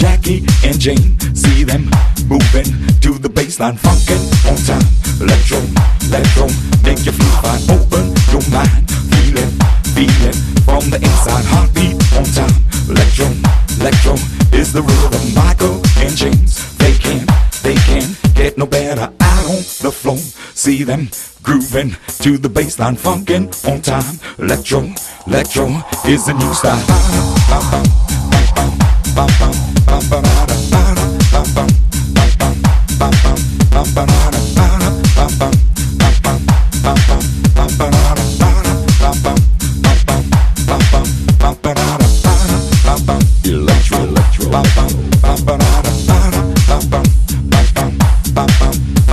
Jackie and Jane, see them moving the bassline, funkin' on time. Electro, electro, make you feel fine. Open your mind, feel it, feel it from the inside. Heartbeat on time. Electro, electro is the rhythm. Michael and James, they can, they can get no better out on the floor. See them grooving to the bassline, funkin' on time. Electro, electro is the new style.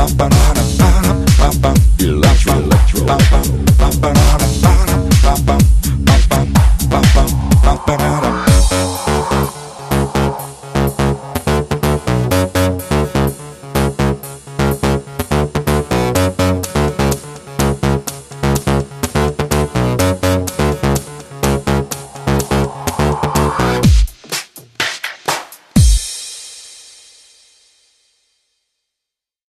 campana